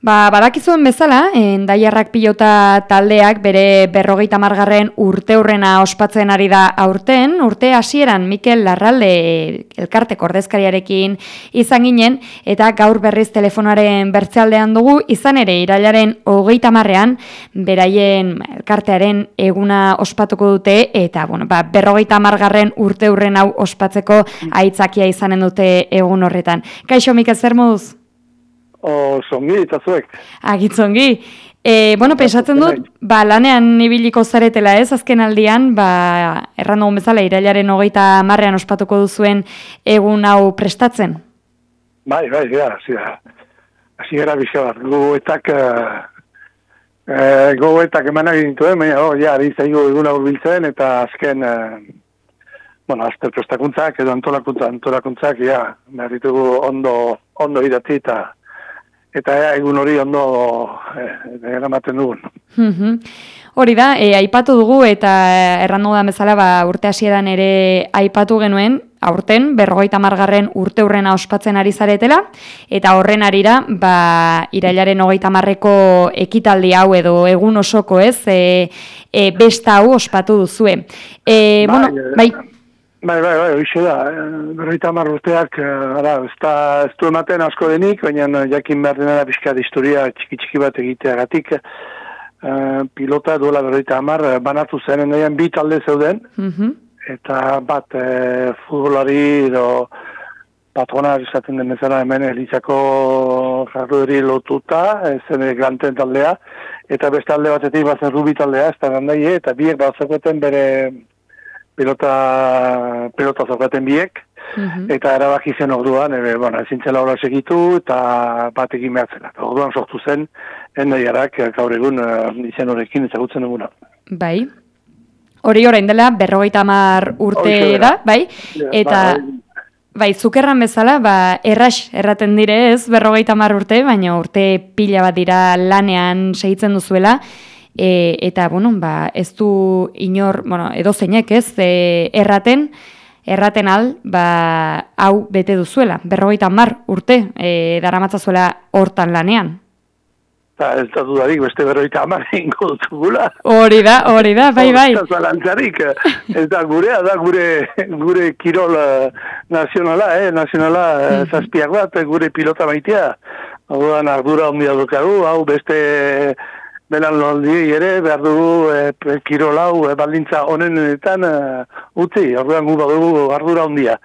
Ba, badakizuen bezala, endaiarrak pilota taldeak bere berrogeita margarren urte hurrena ospatzen ari da aurten, urte hasieran Mikel Larralde elkarte kordezkariarekin izan ginen, eta gaur berriz telefonaren bertzealdean dugu, izan ere irailaren hogeita marrean, beraien elkartearen eguna ospatuko dute, eta bueno, ba, berrogeita margarren urte hurren hau ospatzeko aitzakia izanen dute egun horretan. Kaixo, Mikel, zer moduz? O, zongi, eta zuek. Agitzongi. E, bueno, pensatzen dut, ba, lanean ibiliko zaretela ez, azken aldian, ba, errandu bezala, irailaren hogeita marrean ospatuko duzuen egun hau prestatzen? Bai, bai, ja, zira. Asi gara bizka bat, gogoetak, uh, uh, gogoetak emanak gintuen, baina, oh, ja, zaigu egun hau biltzen, eta azken, uh, bueno, azter prestakuntzak, edo antolakuntza, antolakuntzak, ja, behar ditugu ondo, ondo idatzi, eta eta egun hori ondo eh, eramaten dugun. Hori da, e, aipatu dugu eta errandu da bezala ba, urte hasieran ere aipatu genuen, aurten, berrogeita margarren urte hurrena ospatzen ari zaretela, eta horren arira, ba, irailaren hogeita marreko ekitaldi hau edo egun osoko ez, e, e, besta hau ospatu duzue. E, bai, bueno, bai, Bai, bai, bai, hoxe da, eh, berroita marruteak, eh, ara, ez da, ez du ematen asko denik, baina eh, jakin behar dena da bizkat historia txiki-txiki bat egiteagatik, uh, pilota duela berroita amar, banatu zen, endaian bi talde zeuden, mm eta bat uh, futbolari edo patrona esaten den bezala hemen elizako jarrueri lotuta, zen granten taldea, eta beste alde batetik bazen rubi taldea, ez da gandaie, eta biek bat bere pilota pilota zokaten biek mhm. eta erabaki zen orduan ere bueno ezin zela hori segitu eta bat egin behatzela orduan sortu zen endaiarak gaur egun uh, izen horrekin ezagutzen duguna. Bai. Hori orain dela berrogeita hamar urte da bai? Eta bai, bai zukerran bezala, ba, erras erraten dire ez, berrogeita mar urte, baina urte pila bat dira lanean segitzen duzuela, e, eta bueno, ba, ez du inor, bueno, edo zeinek ez, e, erraten, erraten al, ba, hau bete duzuela, berrogeita mar urte, e, daramatzazuela hortan lanean. Ba, ez da dudarik, beste berroita amar ingo dutugula. Hori da, hori da, bai, bai. Ez da gurea, da gure, gure kirol eh, nazionala, eh, nazionala mm -hmm. zazpiak bat, gure pilota maitea. Hau da, ardura ondia dukagu, hau beste belan loldi ere behar dugu e, kirolau e, baldintza honenetan e, utzi, orduan gu badugu ardura hondia.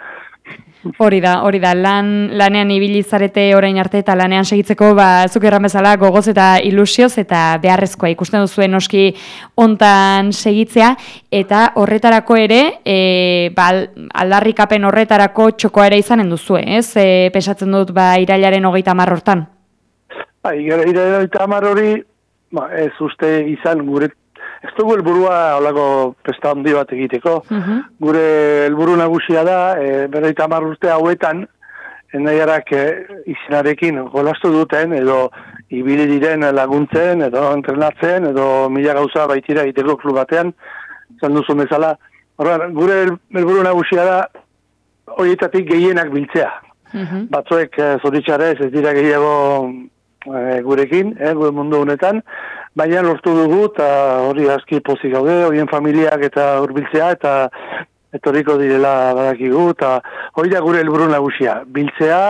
Hori da, hori da, lan, lanean ibili zarete orain arte eta lanean segitzeko, ba, zuk erran bezala gogoz eta ilusioz eta beharrezkoa ikusten duzuen noski ontan segitzea, eta horretarako ere, e, ba, aldarrikapen horretarako txokoa ere izanen duzu, ez? E, pesatzen dut, ba, irailaren hogeita marrortan. Ba, irailaren hogeita hori, ba, ez uste izan gure ez dugu helburua holako pesta handi bat egiteko. Mhm. Gure helburu nagusia da, e, berreita urte hauetan, endaiarak e, izinarekin jolastu duten, edo ibili diren laguntzen, edo entrenatzen, edo mila gauza baitira egiteko klub batean, zan duzu bezala. Horra, gure helburu nagusia da, horietatik gehienak biltzea. Mm Batzuek e, zoritxarez ez dira gehiago e, gurekin, e, gure mundu honetan, baina lortu dugu, eta hori aski pozik gaude, horien familiak eta urbiltzea, eta etoriko direla badakigu, eta hori da gure helburu nagusia, biltzea,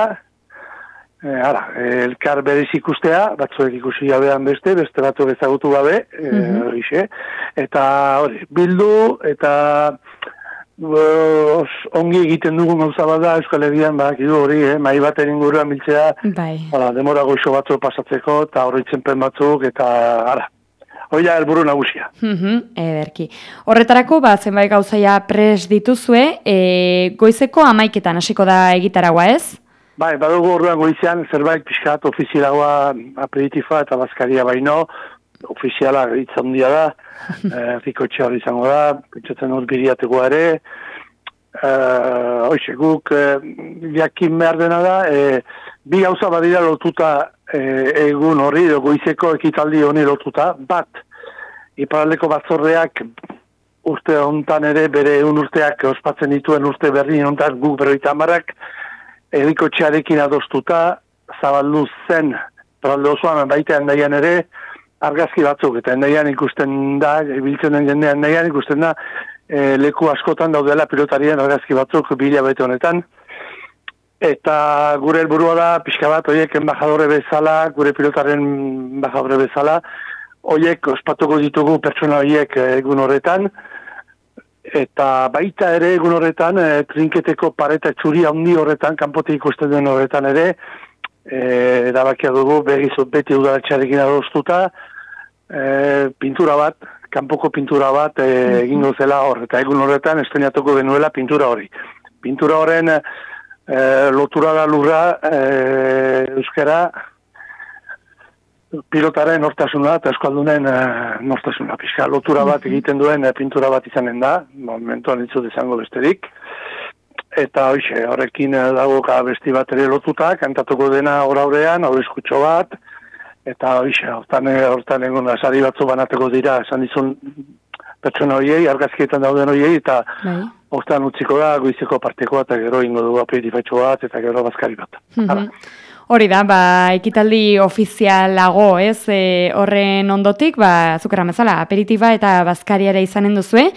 e, ara, elkar berez ikustea, batzuek ikusi gabean beste, beste batu ezagutu gabe, e, mm eta hori, bildu, eta os, ongi egiten dugu gauza bada Euskal Herrian ba hori eh mai baten inguruan biltzea bai hala demora goxo batzu pasatzeko eta horritzen pen batzuk eta ara Oia helburu nagusia. Mhm, ederki. Horretarako ba zenbait gauzaia pres dituzue, e, goizeko 11etan hasiko da egitaragua, ez? Bai, badugu orduan goizean zerbait pixkat ofizialagoa aperitifa eta bazkaria baino, ofiziala itzondia da, eh, riko txar izango da, pentsatzen hor biriateko ere, eh, oixe, guk eh, jakin behar dena da, eh, bi gauza badira lotuta eh, egun hori, goizeko ekitaldi honi lotuta, bat, iparaldeko batzordeak urte hontan ere bere egun urteak ospatzen dituen urte berri hontan guk berroita amarak, eriko txarekin adostuta, zabaldu zen iparalde osoan baita endaian ere, argazki batzuk, eta endaian ikusten da, biltzen den jendean endaian ikusten da, e, leku askotan daudela pilotarien argazki batzuk bila bete honetan, eta gure helburua da pixka bat hoiek embajadore bezala, gure pilotaren embajadore bezala, hoiek ospatuko ditugu pertsona hoiek egun horretan, eta baita ere egun horretan, e, trinketeko pareta txuri handi horretan, kanpote ikusten den horretan ere, e, erabakia dugu begizut beti udalatxarekin adoztuta, e, pintura bat, kanpoko pintura bat e, egingo zela hor, eta egun horretan esteniatuko denuela pintura hori. Pintura horren e, lotura da lurra e, euskara pilotaren nortasuna eta eskaldunen e, nortasuna. Pizka, lotura bat egiten duen e, pintura bat izanen da, momentuan ditzu dezango besterik. Eta hoxe, horrekin dago besti bat ere lotuta, kantatuko dena horaurean, hau eskutxo bat, eta hoxe, hortan, hortan egon asari batzu banateko dira, esan dizun pertsona horiei, argazkietan dauden horiei, eta bai. hortan utziko da, goizeko parteko eta gero ingo dugu aperitifetxo bat, eta gero bazkari bat. Mm Hori da, ba, ekitaldi ofizialago, ez, e, horren ondotik, ba, zukera mezala, aperitiba eta bazkariare izanen duzue.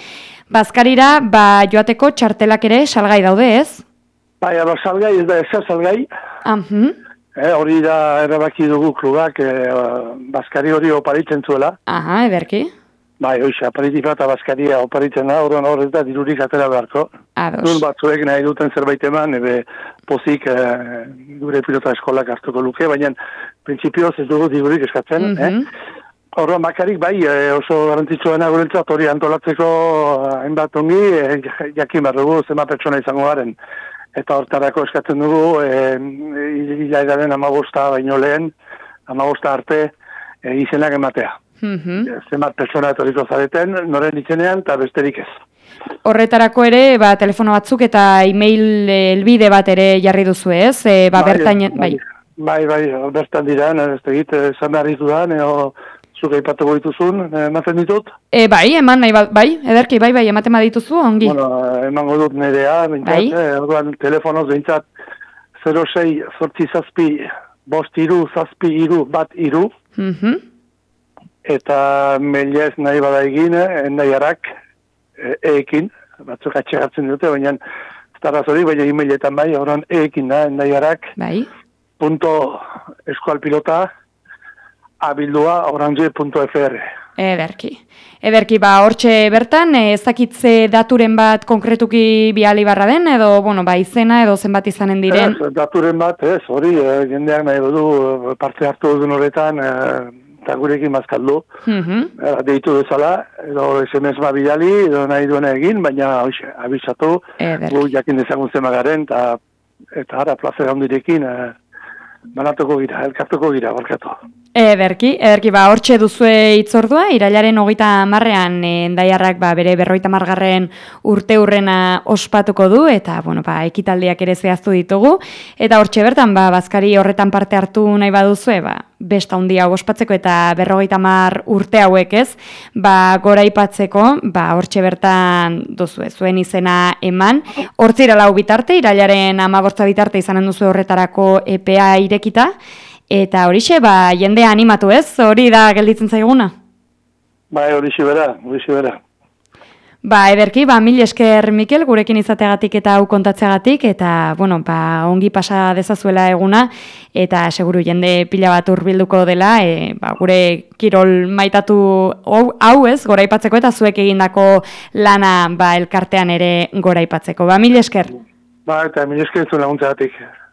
Bazkarira, ba, joateko txartelak ere salgai daude, ez? Bai, aba, salgai, ez da, ez salgai. Ahum. Eh, hori da erabaki dugu klubak, eh, baskari hori oparitzen zuela. Aha, ederki. Bai, oixe, aparitifat eta baskaria oparitzen da, horren horret da, dirurik atera beharko. Ados. Nun batzuek nahi duten zerbait eman, ebe pozik eh, gure pilota eskolak hartuko luke, baina prinsipioz ez dugu dirurik eskatzen. Mm -hmm. eh? Horren bakarik, bai, eh, oso garantitzuena gurentzat hori antolatzeko hainbat ongi, eh, jakin behar dugu, zema pertsona izango garen eta hortarako eskatzen dugu e, ilaidaren amagosta baino lehen, amagosta arte e, izenak ematea. Mm -hmm. Zenbat pertsona etoriko zareten, noren izenean eta besterik ez. Horretarako ere, ba, telefono batzuk eta e-mail elbide bat ere jarri duzu ez? E, ba, bai, bertan, bai. Bai, bai, bertan dira, ez tegit, esan behar da, neo, zuk aipatu goituzun, eh, ematen ditut? E, bai, eman nahi, bai, ederki, bai, bai, ematen badituzu, ongi. Bueno, eman godut nerea, bintzat, bai. eh, orduan telefonoz bintzat, 06 sortzi zazpi, bost iru, zazpi iru, bat iru, mm -hmm. eta melez nahi bada egin, eh, nahi harak, e, eekin, batzuk atxegatzen dute, baina, Zara zori, baina e-mailetan bai, horren eekin da, nahi harak, bai. punto eskualpilota, abildua orange.fr. Ederki. Ederki, ba, hortxe bertan, ezakitze daturen bat konkretuki biali barra den, edo, bueno, ba, izena, edo zenbat izanen diren? Ez, daturen bat, ez, hori, eh, jendeak nahi du, eh, parte hartu duen horretan, eh, eta gurekin mazkaldu, mm -hmm. deitu dezala, edo SMS ma biali, edo nahi duen egin, baina, hoxe, abisatu, gu jakin dezagun zemagaren, eta, eta ara, plazera hondirekin, eh, banatuko gira, elkartuko gira, barkatu. Ederki, ederki, ba, hortxe duzue itzordua, irailaren hogeita marrean endaiarrak ba, bere berroita margarren urte hurrena ospatuko du, eta, bueno, ba, ekitaldiak ere zehaztu ditugu, eta hortxe bertan, ba, bazkari horretan parte hartu nahi baduzue, ba, besta hundia ospatzeko eta berrogeita mar urte hauek ez, ba, gora ipatzeko, ba, hortxe bertan duzue, zuen izena eman, hortzi iralau bitarte, irailaren amabortza bitarte izanen duzu horretarako EPA irekita, Eta horixe, ba, jendea animatu ez, hori da gelditzen zaiguna? Ba, horixe bera, horixe bera. Ba, ederki, ba, mil esker Mikel, gurekin izateagatik eta hau kontatzeagatik, eta, bueno, ba, ongi pasa dezazuela eguna, eta seguru jende pila bat urbilduko dela, e, ba, gure kirol maitatu hau ez, gora ipatzeko, eta zuek egindako lana, ba, elkartean ere gora ipatzeko. Ba, mil esker. Ba, eta mil esker zuen laguntzeagatik.